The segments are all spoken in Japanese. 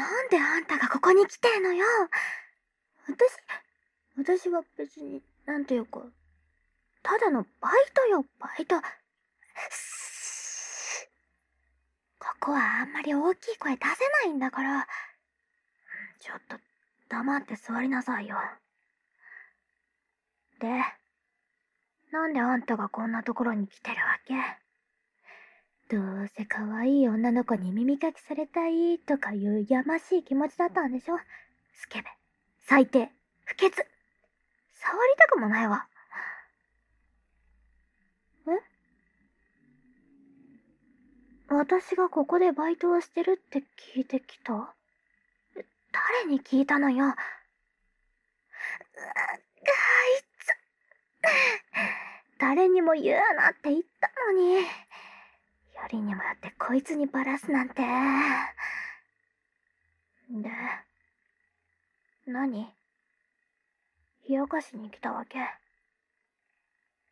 なんであんたがここに来てんのよ私、私は別に、なんていうか、ただのバイトよ、バイト。ここはあんまり大きい声出せないんだから。ちょっと、黙って座りなさいよ。で、なんであんたがこんなところに来てるわけ？うせ可愛い女の子に耳かきされたいとかいうやましい気持ちだったんでしょ？スケベ。最低。不潔。触りたくもないわ。え？私がここでバイトをしてるって聞いてきた？誰に聞いたのよ？あいつ。誰にも言うなって言ったのに。よりにもよってこいつにバラすなんて。で、何？冷やかしに来たわけ？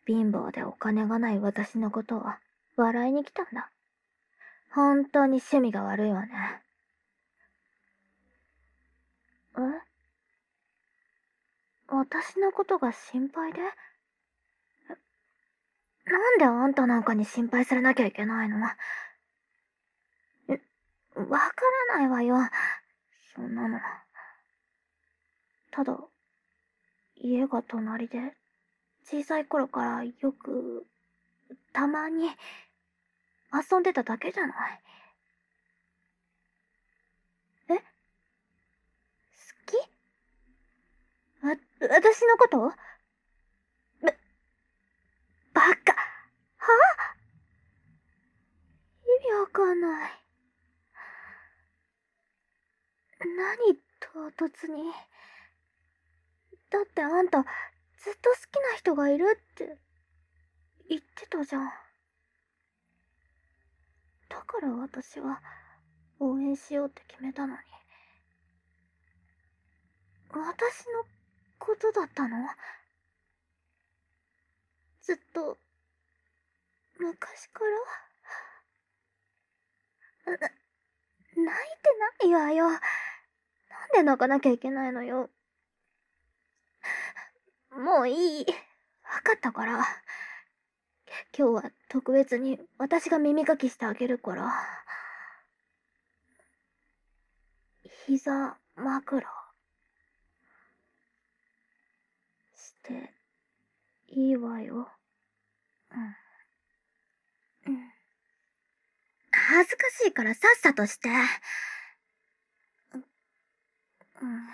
貧乏でお金がない私のことは笑いに来たんだ。本当に趣味が悪いわね。え？私のことが心配で？なんであんたなんかに心配されなきゃいけないの？わからないわよ。そんなの。ただ、家が隣で、小さい頃からよく、たまに、遊んでただけじゃない？え？好き？わ、私のことば、バカ。は意味わかんない。何、唐突に。だってあんた、ずっと好きな人がいるって言ってたじゃん。だから私は応援しようって決めたのに。私のことだったのずっと、昔から、な、泣いてないわよ。なんで泣かなきゃいけないのよ。もういい。わかったから。今日は特別に私が耳かきしてあげるから。膝枕。していいわよ。うん。うん。恥ずかしいからさっさとして。うん。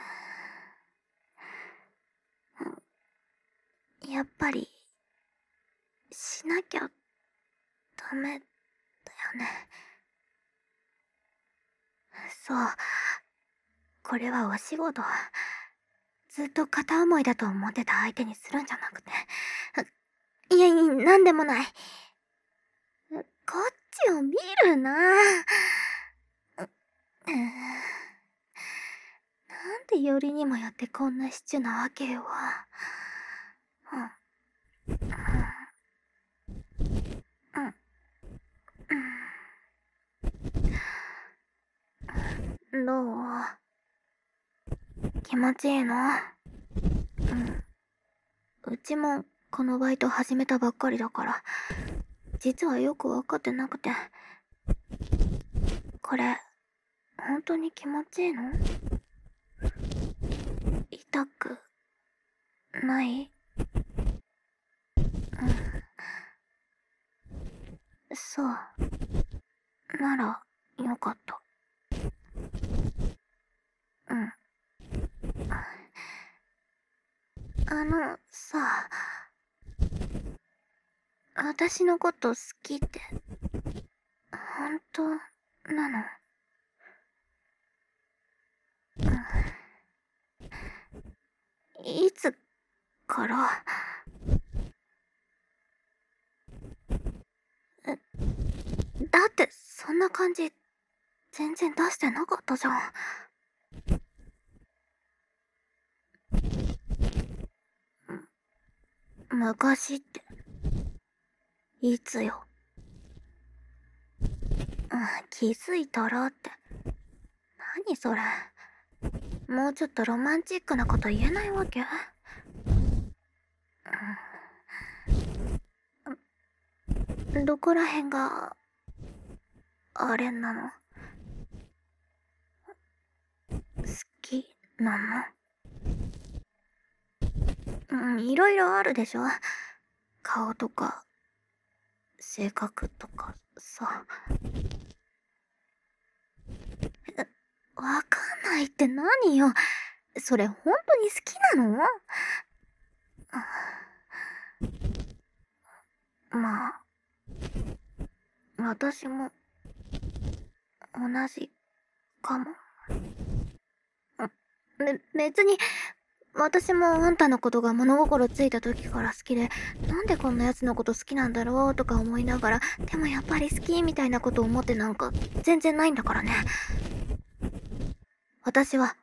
やっぱり、しなきゃ、ダメ、だよね。そう。これはお仕事。ずっと片思いだと思ってた相手にするんじゃなくて。いやいや、なんでもない。こっちを見るな。なんでよりにもよってこんなシチュなわけよ。どう気持ちいいのうん。うちもこのバイト始めたばっかりだから、実はよくわかってなくて。これ、本当に気持ちいいの痛く、ない？うん。そう。なら、よかった。うん。あの、さ、私のこと好きって、本当なの？いつから？だってそんな感じ全然出してなかったじゃん。昔って、いつよ。気づいたらって。何それ？もうちょっとロマンチックなこと言えないわけ？どこら辺が、あれなの？好きなの？うん、いろいろあるでしょ？顔とか、性格とかさ。わかんないって何よ？それ本当に好きなの？まあ、私も、同じ、かも。べ、別に、私もあんたのことが物心ついた時から好きで、なんでこんな奴のこと好きなんだろうとか思いながら、でもやっぱり好きみたいなこと思ってなんか全然ないんだからね。私は、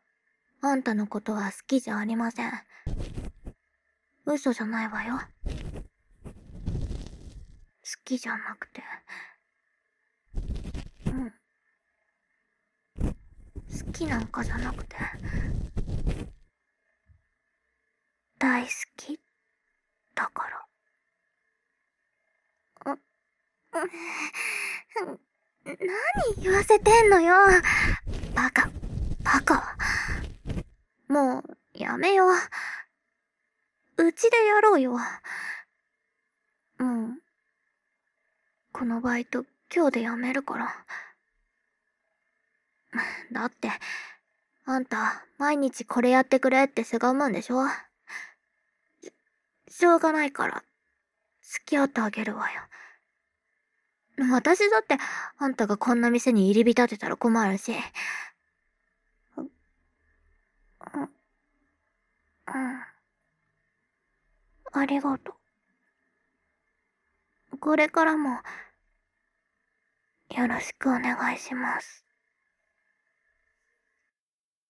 あんたのことは好きじゃありません。嘘じゃないわよ。好きじゃなくて。うん。好きなんかじゃなくて。大好きだから。何言わせてんのよ。バカ、バカ。もう、やめよう。うちでやろうよ。うん。このバイト、今日で辞めるから。だって、あんた、毎日これやってくれってせがむんでしょ？し、しょうがないから、付き合ってあげるわよ。私だって、あんたがこんな店に入り浸ってたら困るし。う、うん。ありがとう。これからも、よろしくお願いします。